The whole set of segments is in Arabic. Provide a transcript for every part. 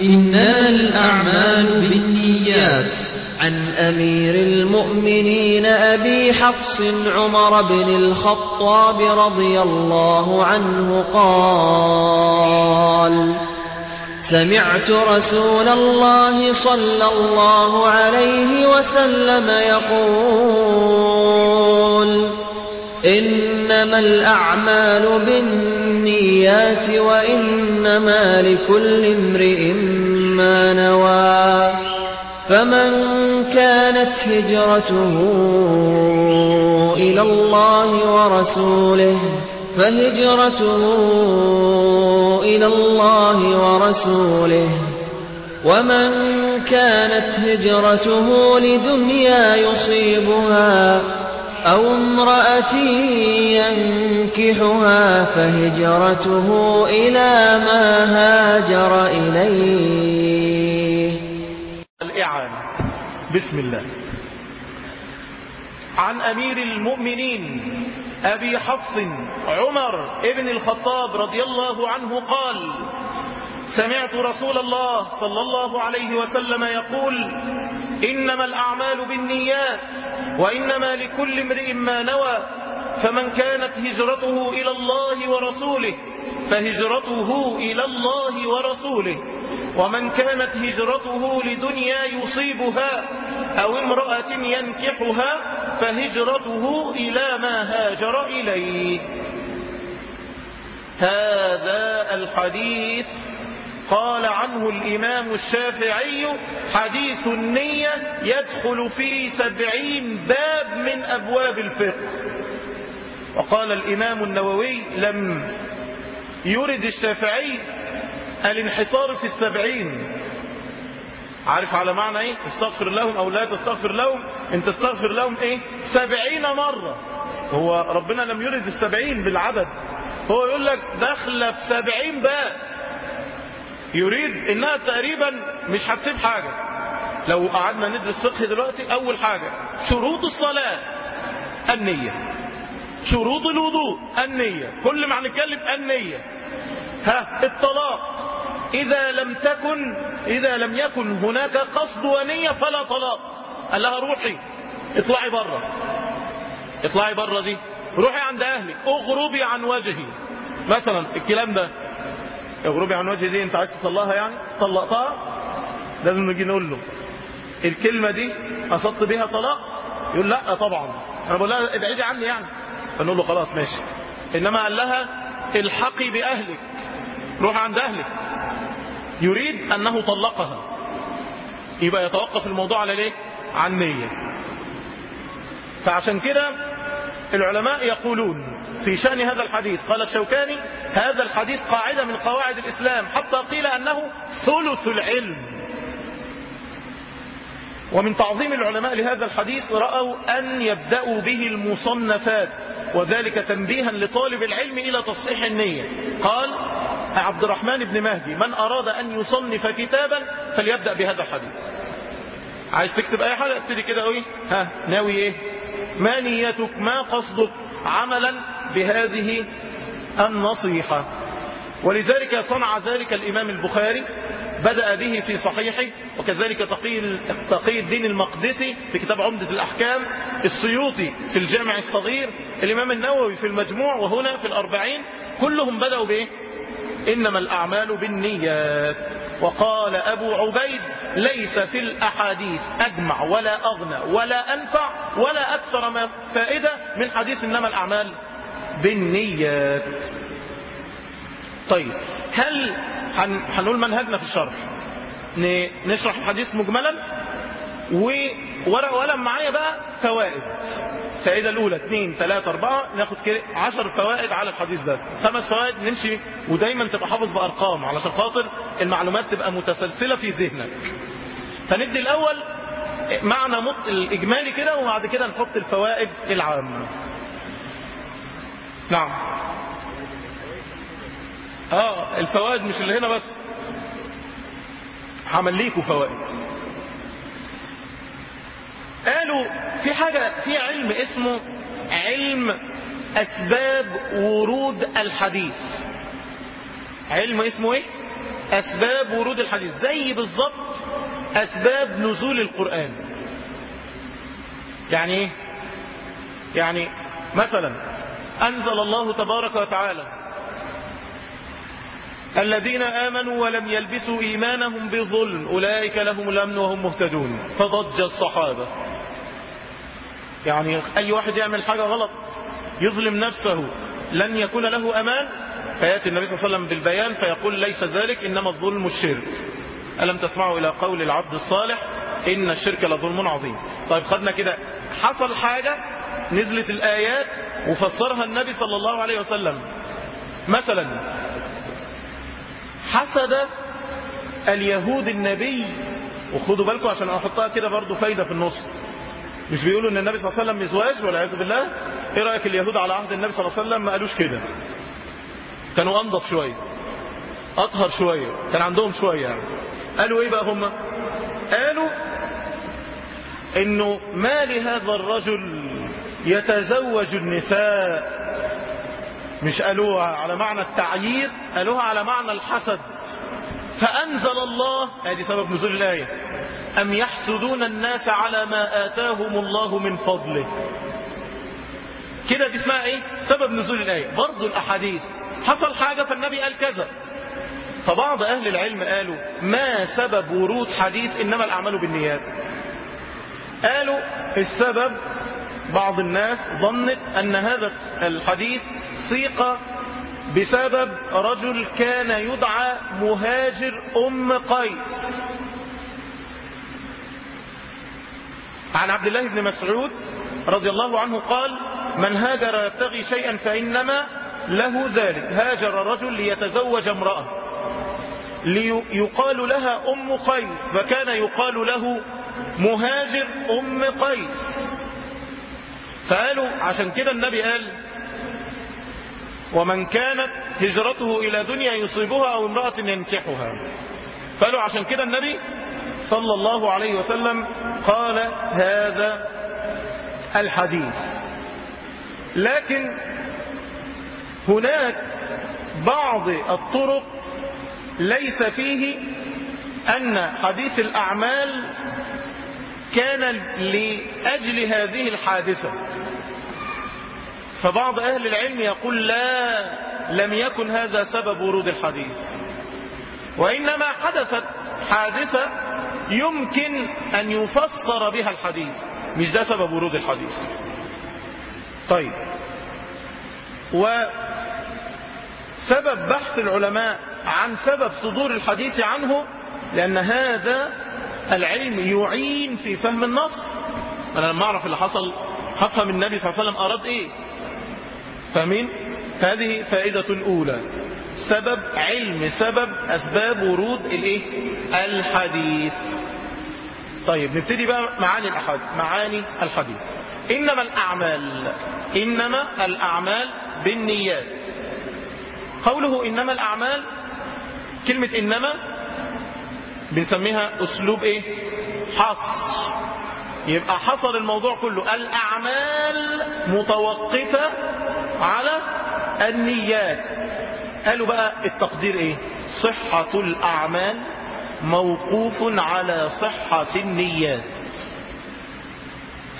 إنما الأعمال بالنيات. عن أمير المؤمنين أبي حفص عمر بن الخطاب رضي الله عنه قال سمعت رسول الله صلى الله عليه وسلم يقول إنما الأعمال بالنيات وإنما لكل امرئ ما نوى. فمن كانت هجرته إلى الله ورسوله فهجرته إلى الله ورسوله. ومن كانت هجرته لدنيا يصيبها أو امرأة ينكحها فهجرته إلى ما هاجر إليه. الإعانة. بسم الله. عن أمير المؤمنين أبي حفص عمر ابن الخطاب رضي الله عنه قال سمعت رسول الله صلى الله عليه وسلم يقول إنما الأعمال بالنيات وإنما لكل امرئ ما نوى فمن كانت هجرته إلى الله ورسوله فهجرته إلى الله ورسوله. ومن كانت هجرته لدنيا يصيبها أو امرأة ينكحها فهجرته إلى ما هاجر إليه. هذا الحديث قال عنه الإمام الشافعي حديث النية يدخل في سبعين باب من أبواب الفقه. وقال الإمام النووي لم يرد الشافعي الانحصار في السبعين. عارف على معنى إيه؟ استغفر لهم أو لا تستغفر لهم. انت تستغفر لهم إيه؟ سبعين مرة. هو ربنا لم يرد السبعين بالعدد. هو يقول لك داخله بسبعين باب. يريد إنها تقريبا مش هتسيب حاجة. لو قعدنا ندرس فقه دلوقتي أول حاجة شروط الصلاة النية. شروط الوضوء النية. كل ما هنتكلم النية. ها الطلاق. إذا لم تكن إذا لم يكن هناك قصد ونية فلا طلاق. قال لها روحي اطلعي بره اطلعي بره دي. روحي عند أهلك اغربي عن وجهي. مثلا الكلام ده اغربي عن وجهي دي انت عايز تطلقها يعني؟ طلقتها لازم نجي نقول له. الكلمة دي قصدت بيها طلاق؟ يقول لأ طبعا. أنا بقول لها ابعدي عني يعني. فنقول له خلاص ماشي. إنما قال لها الحقي بأهلك. روح عند أهلك. يريد أنه طلقها. يبقى يتوقف الموضوع على ليه؟ عن نية. فعشان كده العلماء يقولون في شأن هذا الحديث. قال الشوكاني هذا الحديث قاعدة من قواعد الإسلام حتى قيل أنه ثلث العلم. ومن تعظيم العلماء لهذا الحديث رأوا أن يبدأوا به المصنفات وذلك تنبيها لطالب العلم إلى تصحيح النية. قال عبد الرحمن بن مهدي من أراد أن يصنف كتابا فليبدأ بهذا الحديث. عايز تكتب أي حاجة؟ ابتدي كده قوي. ها ناوي إيه؟ ما نيتك ما قصدك عملا بهذه النصيحة. ولذلك صنع ذلك الإمام البخاري بدأ به في صحيحه وكذلك تقي الدين المقدسي في كتاب عمدة الأحكام السيوطي في الجامع الصغير الإمام النووي في المجموع وهنا في الأربعين كلهم بدأوا بإيه؟ إنما الأعمال بالنيات. وقال أبو عبيد ليس في الأحاديث أجمع ولا أغنى ولا أنفع ولا أكثر ما فائدة من حديث إنما الأعمال بالنيات. طيب هل هنقول منهجنا في الشرح. نشرح الحديث مجملا؟ وورق وقلم معايا بقى فوائد. الفائدة الأولى اثنين ثلاثة أربعة ناخد كده عشر فوائد على الحديث ده. خمس فوائد نمشي ودايما تبقى حافظ بأرقام علشان خاطر المعلومات تبقى متسلسلة في ذهنك. فندي الأول معنى الإجمالي كده وبعد كده نحط الفوائد العامة. نعم. آه الفوائد مش اللي هنا بس. همليكوا فوائد. قالوا في حاجة في علم اسمه علم أسباب ورود الحديث. علم اسمه إيه؟ أسباب ورود الحديث. زي بالضبط أسباب نزول القرآن. يعني إيه؟ يعني مثلا أنزل الله تبارك وتعالى الذين آمنوا ولم يلبسوا إيمانهم بظلم أولئك لهم الأمن وهم مهتدون. فضج الصحابة. يعني أي واحد يعمل حاجة غلط يظلم نفسه لن يكون له أمان فيأتي النبي صلى الله عليه وسلم بالبيان فيقول ليس ذلك إنما الظلم الشرك. ألم تسمعوا إلى قول العبد الصالح؟ إن الشرك لظلم عظيم. طيب خدنا كده. حصل حاجة نزلت الآيات وفسرها النبي صلى الله عليه وسلم. مثلا حسد اليهود النبي وخدوا بالكم عشان أحطها كده برضو فايدة في النص. مش بيقولوا إن النبي صلى الله عليه وسلم مزواج والعياذ بالله؟ إيه رأيك اليهود على عهد النبي صلى الله عليه وسلم ما قالوش كده؟ كانوا أنضف شوية أطهر شوية كان عندهم شوية يعني. قالوا إيه بقى هم؟ قالوا إنه ما لهذا الرجل يتزوج النساء. مش قالوها على معنى التعيير قالوها على معنى الحسد. فأنزل الله هذه سبب نزول الآية أم يحسدون الناس على ما آتاهم الله من فضله؟ كده دي اسمها إيه؟ سبب نزول الآية. برضو الأحاديث حصل حاجة فالنبي قال كذا. فبعض أهل العلم قالوا ما سبب ورود حديث إنما الأعمال بالنيات. قالوا السبب بعض الناس ظنت أن هذا الحديث سيق بسبب رجل كان يدعى مهاجر أم قيس. عن عبد الله بن مسعود رضي الله عنه قال من هاجر يبتغي شيئا فإنما له ذلك. هاجر رجل ليتزوج امرأة. ليقال لها أم قيس فكان يقال له مهاجر أم قيس. فقالوا عشان كده النبي قال ومن كانت هجرته إلى دنيا يصيبها أو امرأة ينكحها. قالوا عشان كده النبي صلى الله عليه وسلم قال هذا الحديث. لكن هناك بعض الطرق ليس فيه أن حديث الأعمال كان لأجل هذه الحادثة. فبعض أهل العلم يقول لا لم يكن هذا سبب ورود الحديث. وإنما حدثت حادثة يمكن أن يفسر بها الحديث. مش ده سبب ورود الحديث. طيب. وسبب بحث العلماء عن سبب صدور الحديث عنه لأن هذا العلم يعين في فهم النص. أنا لما أعرف اللي حصل هفهم النبي صلى الله عليه وسلم أراد إيه؟ فاهمين هذه فائدة أولى سبب علم سبب أسباب ورود الإيه؟ الحديث. طيب نبتدي بقى معاني الأحاديث. معاني الحديث. إنما الأعمال إنما الأعمال بالنيات. قوله إنما الأعمال كلمة إنما بنسميها أسلوب إيه؟ حصر. يبقى حصر الموضوع كله. الأعمال متوقفة على النيات. قالوا بقى التقدير إيه؟ صحة الأعمال موقوف على صحة النيات.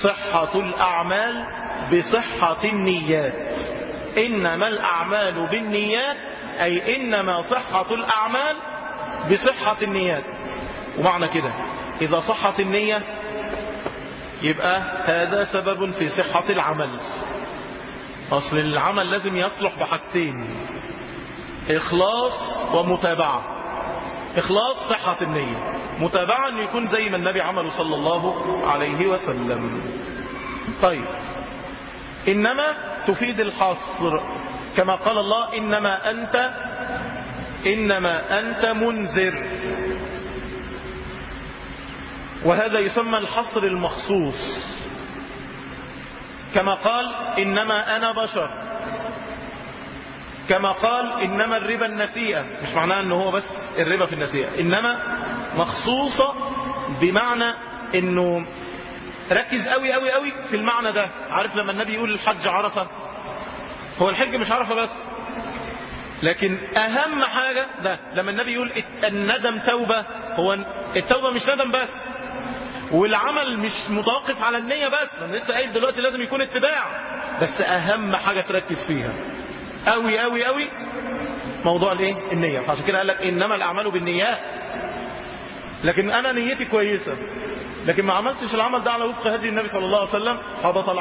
صحة الأعمال بصحة النيات. إنما الأعمال بالنيات أي إنما صحة الأعمال بصحة النيات. ومعنى كده إذا صحت النية يبقى هذا سبب في صحة العمل. أصل العمل لازم يصلح بحاجتين إخلاص ومتابعة. إخلاص صحة النية متابعة أن يكون زي ما النبي عمله صلى الله عليه وسلم. طيب إنما تفيد الحصر كما قال الله إنما أنت إنما أنت منذر. وهذا يسمى الحصر المخصوص. كما قال إنما أنا بشر. كما قال إنما الربا النسيئة. مش معناه أنه هو بس الربا في النسيئة. إنما مخصوصة بمعنى أنه ركز قوي قوي قوي في المعنى ده. عارف لما النبي يقول الحج عرفة؟ هو الحج مش عرفة بس. لكن أهم حاجة ده لما النبي يقول الندم توبة هو التوبة مش ندم بس. والعمل مش متوقف على النية بس أنا لسه قايل دلوقتي لازم يكون اتباع. بس أهم حاجة تركز فيها. قوي قوي قوي موضوع الإيه؟ النية. عشان كده قال لك إنما الأعمال بالنيات. لكن أنا نيتي كويسة. لكن ما عملتش العمل ده على وفق هدي النبي صلى الله عليه وسلم حبط العمل.